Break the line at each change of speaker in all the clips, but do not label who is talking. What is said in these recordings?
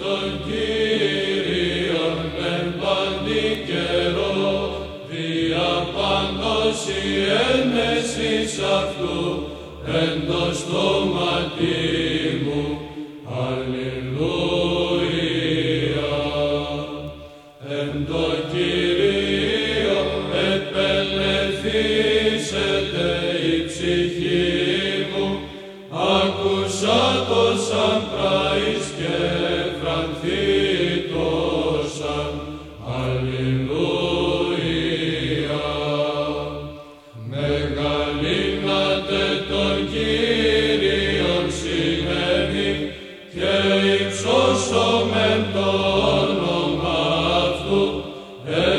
το κυριο μεν βανδικερο βιαπαντος η εμεση σαφος εν το στοματι μου. Αλληλοια εν το κυριο επενευσε τη ψυχη μου ακουσα το σαν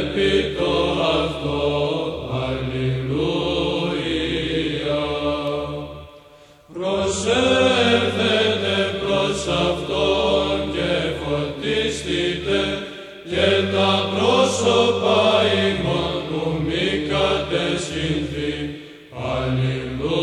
Επίτω αυτό. Αλληλούια. Προσέρθετε προς Αυτόν και φωτίστητε και τα πρόσωπα ημών του μη κατεσυνθεί. Αλληλούια.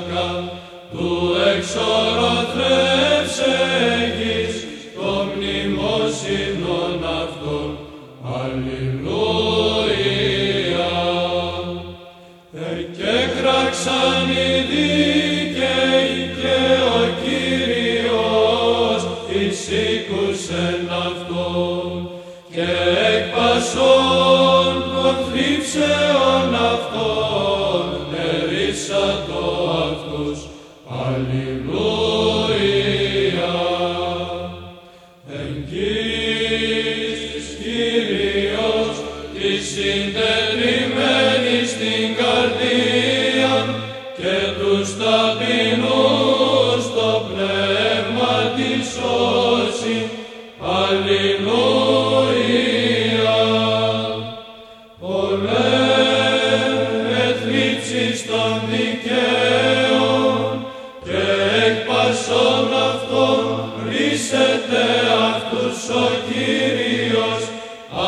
πλάκα του εξωροθρεύσεγης το μνημόσυνο αυτόν. Αλληλούια. Εκέκραξαν οι δίκαιοι και ο Κύριος εισήκουσεν αυτόν και εκπασών τον θλίψεων αυτός. Αλληλούια. Εγγύης Κύριος της συντετριμένη στην καρδία και τους ταπεινούς το πνεύμα της σώση. Αλληλούια. δικαίων και εκ πασών αυτών ρίσεται αυτούς ο Κύριος.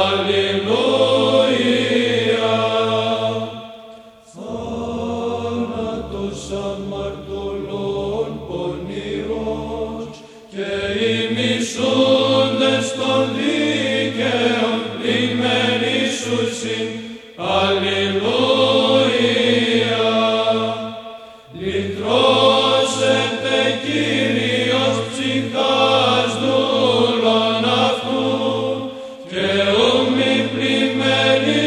Αλληλούια. του αμαρτωλών πονηρός και οι μισούντες των δικαίων λιμένοι σου συν. Αλληλούια. μη πλημμένη.